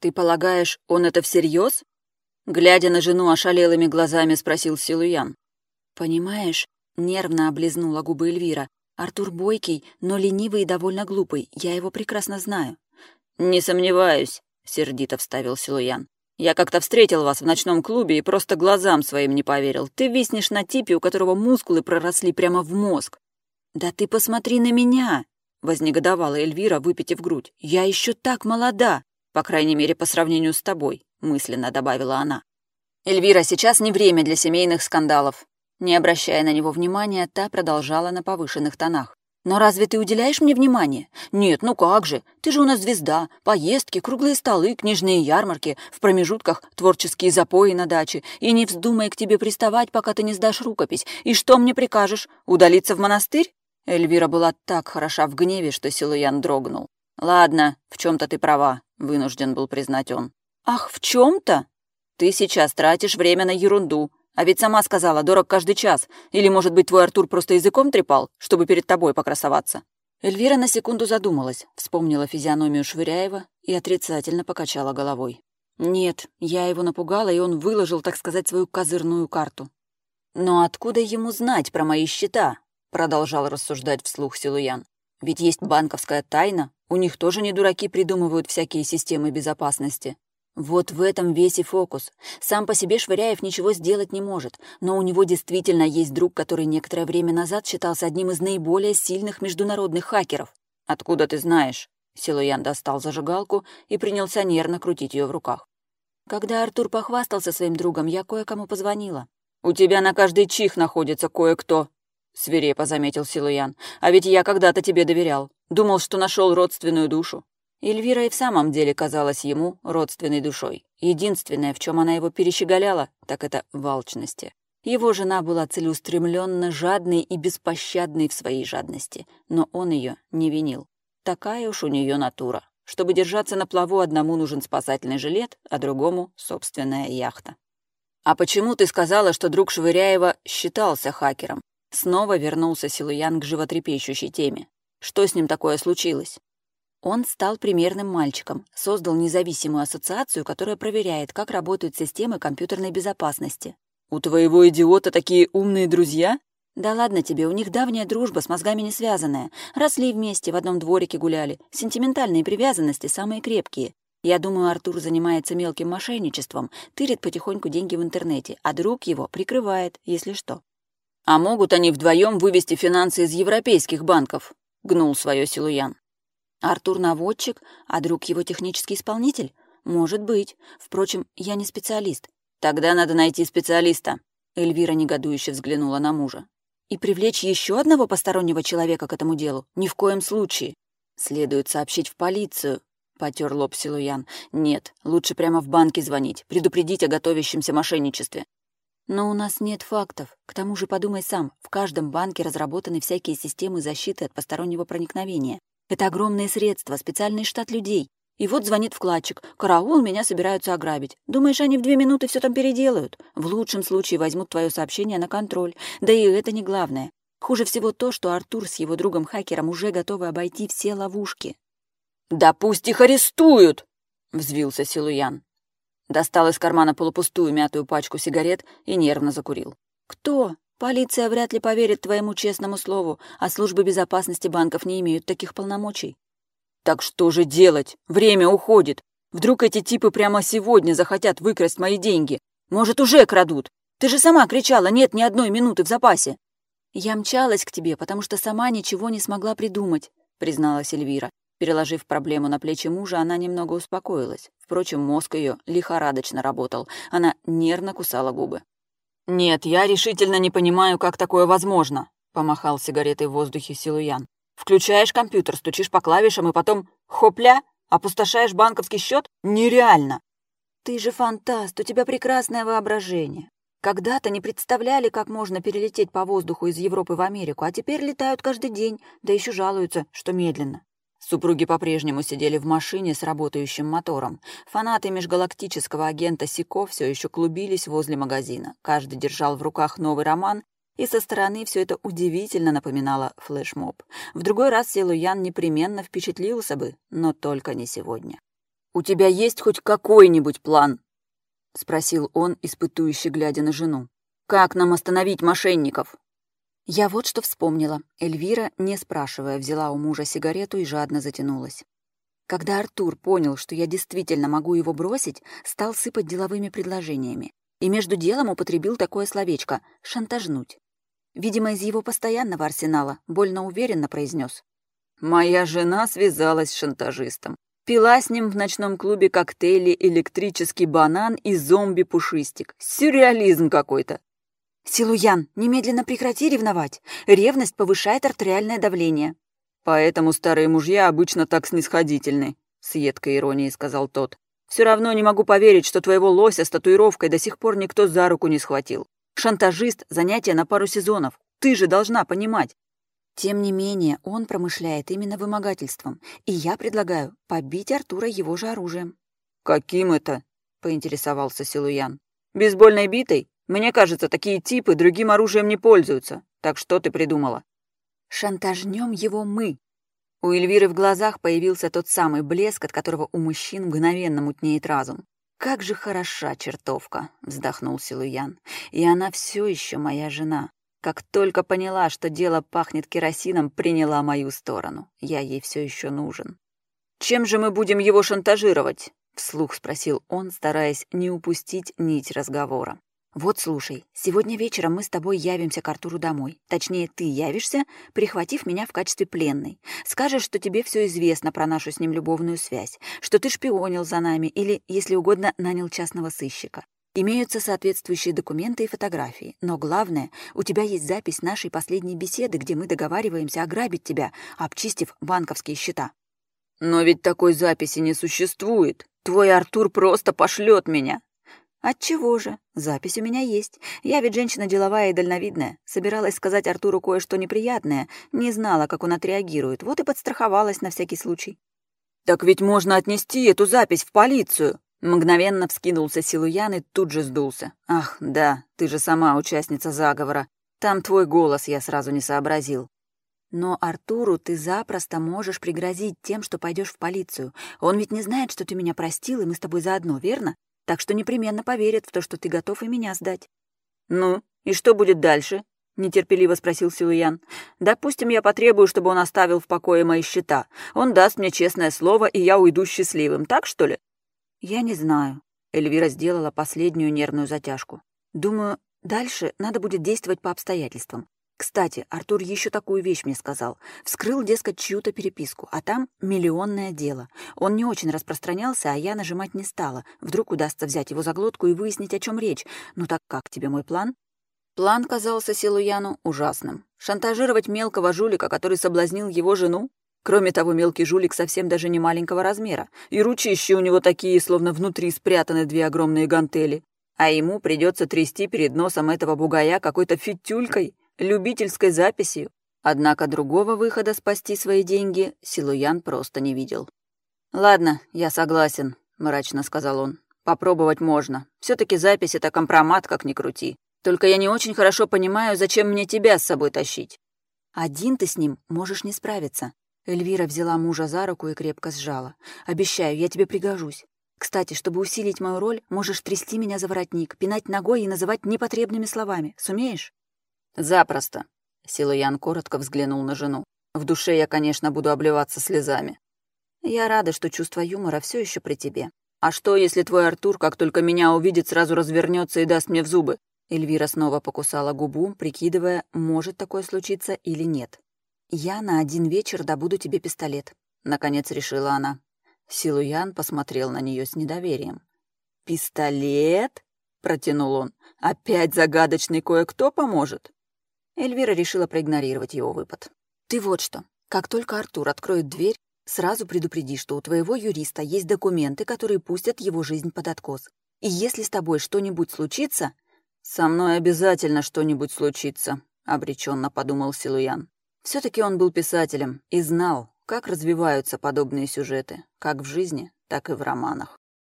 Ты полагаешь, он это всерьез? Глядя на жену ошалелыми глазами, спросил Силуян. «Понимаешь?» — нервно облизнула губы Эльвира. «Артур бойкий, но ленивый и довольно глупый. Я его прекрасно знаю». «Не сомневаюсь», — сердито вставил Силуян. «Я как-то встретил вас в ночном клубе и просто глазам своим не поверил. Ты виснешь на типе, у которого мускулы проросли прямо в мозг». «Да ты посмотри на меня!» — вознегодовала Эльвира, выпитив грудь. «Я еще так молода, по крайней мере, по сравнению с тобой», — мысленно добавила она. «Эльвира, сейчас не время для семейных скандалов». Не обращая на него внимания, та продолжала на повышенных тонах. «Но разве ты уделяешь мне внимание? Нет, ну как же, ты же у нас звезда. Поездки, круглые столы, книжные ярмарки, в промежутках творческие запои на даче. И не вздумай к тебе приставать, пока ты не сдашь рукопись. И что мне прикажешь? Удалиться в монастырь?» Эльвира была так хороша в гневе, что Силуян дрогнул. «Ладно, в чем то ты права», — вынужден был признать он. «Ах, в чем то Ты сейчас тратишь время на ерунду. А ведь сама сказала, дорог каждый час. Или, может быть, твой Артур просто языком трепал, чтобы перед тобой покрасоваться?» Эльвира на секунду задумалась, вспомнила физиономию Швыряева и отрицательно покачала головой. «Нет, я его напугала, и он выложил, так сказать, свою козырную карту». «Но откуда ему знать про мои счета?» продолжал рассуждать вслух Силуян. «Ведь есть банковская тайна, у них тоже не дураки придумывают всякие системы безопасности. Вот в этом весь и фокус. Сам по себе Швыряев ничего сделать не может, но у него действительно есть друг, который некоторое время назад считался одним из наиболее сильных международных хакеров. «Откуда ты знаешь?» Силуян достал зажигалку и принялся нервно крутить ее в руках. Когда Артур похвастался своим другом, я кое-кому позвонила. «У тебя на каждый чих находится кое-кто», свирепо заметил Силуян. «А ведь я когда-то тебе доверял. Думал, что нашел родственную душу». Эльвира и в самом деле казалась ему родственной душой. Единственное, в чем она его перещеголяла, так это в алчности. Его жена была целеустремленно жадной и беспощадной в своей жадности, но он ее не винил. Такая уж у нее натура. Чтобы держаться на плаву, одному нужен спасательный жилет, а другому — собственная яхта. «А почему ты сказала, что друг Швыряева считался хакером?» Снова вернулся Силуян к животрепещущей теме. Что с ним такое случилось? Он стал примерным мальчиком, создал независимую ассоциацию, которая проверяет, как работают системы компьютерной безопасности. «У твоего идиота такие умные друзья?» «Да ладно тебе, у них давняя дружба, с мозгами не связанная. Росли вместе, в одном дворике гуляли. Сентиментальные привязанности самые крепкие. Я думаю, Артур занимается мелким мошенничеством, тырит потихоньку деньги в интернете, а друг его прикрывает, если что. «А могут они вдвоем вывести финансы из европейских банков?» — гнул свое Силуян. «Артур наводчик, а друг его технический исполнитель? Может быть. Впрочем, я не специалист. Тогда надо найти специалиста». Эльвира негодующе взглянула на мужа. «И привлечь еще одного постороннего человека к этому делу? Ни в коем случае. Следует сообщить в полицию», — потер лоб Силуян. «Нет, лучше прямо в банке звонить, предупредить о готовящемся мошенничестве. Но у нас нет фактов. К тому же подумай сам, в каждом банке разработаны всякие системы защиты от постороннего проникновения. Это огромные средства, специальный штат людей. И вот звонит вкладчик. «Караул, меня собираются ограбить». Думаешь, они в две минуты все там переделают? В лучшем случае возьмут твое сообщение на контроль. Да и это не главное. Хуже всего то, что Артур с его другом-хакером уже готовы обойти все ловушки. «Да пусть их арестуют!» — взвился Силуян. Достал из кармана полупустую мятую пачку сигарет и нервно закурил. «Кто? Полиция вряд ли поверит твоему честному слову, а службы безопасности банков не имеют таких полномочий». «Так что же делать? Время уходит. Вдруг эти типы прямо сегодня захотят выкрасть мои деньги? Может, уже крадут? Ты же сама кричала, нет ни одной минуты в запасе». «Я мчалась к тебе, потому что сама ничего не смогла придумать», — призналась Эльвира. Переложив проблему на плечи мужа, она немного успокоилась. Впрочем, мозг ее лихорадочно работал. Она нервно кусала губы. «Нет, я решительно не понимаю, как такое возможно», — помахал сигаретой в воздухе Силуян. «Включаешь компьютер, стучишь по клавишам и потом, хопля, опустошаешь банковский счет? Нереально!» «Ты же фантаст, у тебя прекрасное воображение. Когда-то не представляли, как можно перелететь по воздуху из Европы в Америку, а теперь летают каждый день, да еще жалуются, что медленно. Супруги по-прежнему сидели в машине с работающим мотором. Фанаты межгалактического агента Сико все еще клубились возле магазина. Каждый держал в руках новый роман, и со стороны все это удивительно напоминало флешмоб. В другой раз Силуян непременно впечатлился бы, но только не сегодня. у тебя есть хоть какой-нибудь план?» — спросил он, испытующе глядя на жену. «Как нам остановить мошенников?» Я вот что вспомнила. Эльвира, не спрашивая, взяла у мужа сигарету и жадно затянулась. Когда Артур понял, что я действительно могу его бросить, стал сыпать деловыми предложениями. И между делом употребил такое словечко — «шантажнуть». Видимо, из его постоянного арсенала больно уверенно произнес. «Моя жена связалась с шантажистом. Пила с ним в ночном клубе коктейли «Электрический банан» и «Зомби-пушистик». Сюрреализм какой-то. «Силуян, немедленно прекрати ревновать. Ревность повышает артериальное давление». «Поэтому старые мужья обычно так снисходительны», — с едкой иронией сказал тот. «Все равно не могу поверить, что твоего лося с татуировкой до сих пор никто за руку не схватил. Шантажист — занятие на пару сезонов. Ты же должна понимать». Тем не менее, он промышляет именно вымогательством, и я предлагаю побить Артура его же оружием. «Каким это?» — поинтересовался Силуян. «Бейсбольной битой? Мне кажется, такие типы другим оружием не пользуются. Так что ты придумала? Шантажнем его мы. У Эльвиры в глазах появился тот самый блеск, от которого у мужчин мгновенно мутнеет разум. «Как же хороша чертовка!» — вздохнул Силуян. «И она все еще моя жена. Как только поняла, что дело пахнет керосином, приняла мою сторону. Я ей все еще нужен». «Чем же мы будем его шантажировать?» — вслух спросил он, стараясь не упустить нить разговора. «Вот слушай, сегодня вечером мы с тобой явимся к Артуру домой. Точнее, ты явишься, прихватив меня в качестве пленной. Скажешь, что тебе все известно про нашу с ним любовную связь, что ты шпионил за нами или, если угодно, нанял частного сыщика. Имеются соответствующие документы и фотографии. Но главное, у тебя есть запись нашей последней беседы, где мы договариваемся ограбить тебя, обчистив банковские счета». «Но ведь такой записи не существует. Твой Артур просто пошлет меня», Отчего же? Запись у меня есть. Я ведь женщина деловая и дальновидная. Собиралась сказать Артуру кое-что неприятное, не знала, как он отреагирует, вот и подстраховалась на всякий случай. «Так ведь можно отнести эту запись в полицию!» Мгновенно вскинулся Силуян и тут же сдулся. «Ах, да, ты же сама участница заговора. Там твой голос я сразу не сообразил». «Но Артуру ты запросто можешь пригрозить тем, что пойдешь в полицию. Он ведь не знает, что ты меня простил, и мы с тобой заодно, верно? Так что непременно поверит в то, что ты готов и меня сдать». «Ну, и что будет дальше?» — нетерпеливо спросил Силуян. «Допустим, я потребую, чтобы он оставил в покое мои счета. Он даст мне честное слово, и я уйду счастливым, так что ли?» «Я не знаю». Эльвира сделала последнюю нервную затяжку. «Думаю, дальше надо будет действовать по обстоятельствам. Кстати, Артур еще такую вещь мне сказал. Вскрыл, дескать, чью-то переписку, а там миллионное дело. Он не очень распространялся, а я нажимать не стала. Вдруг удастся взять его за глотку и выяснить, о чем речь. Ну так как тебе мой план? План казался Силуяну ужасным. Шантажировать мелкого жулика, который соблазнил его жену? Кроме того, мелкий жулик совсем даже не маленького размера. И ручищи у него такие, словно внутри спрятаны две огромные гантели. А ему придется трясти перед носом этого бугая какой-то фитюлькой любительской записью. Однако другого выхода спасти свои деньги Силуян просто не видел. «Ладно, я согласен», — мрачно сказал он. «Попробовать можно. все таки запись — это компромат, как ни крути. Только я не очень хорошо понимаю, зачем мне тебя с собой тащить». «Один ты с ним можешь не справиться». Эльвира взяла мужа за руку и крепко сжала. «Обещаю, я тебе пригожусь. Кстати, чтобы усилить мою роль, можешь трясти меня за воротник, пинать ногой и называть непотребными словами. Сумеешь?» «Запросто», — Силуян коротко взглянул на жену. «В душе я, конечно, буду обливаться слезами». «Я рада, что чувство юмора все еще при тебе». «А что, если твой Артур, как только меня увидит, сразу развернется и даст мне в зубы?» Эльвира снова покусала губу, прикидывая, может такое случиться или нет. «Я на один вечер добуду тебе пистолет», — наконец решила она. Силуян посмотрел на нее с недоверием. «Пистолет?» — протянул он. «Опять загадочный кое-кто поможет?» Эльвира решила проигнорировать его выпад. «Ты вот что. Как только Артур откроет дверь, сразу предупреди, что у твоего юриста есть документы, которые пустят его жизнь под откос. И если с тобой что-нибудь случится...» «Со мной обязательно что-нибудь случится», — обреченно подумал Силуян. все таки он был писателем и знал, как развиваются подобные сюжеты, как в жизни, так и в романах.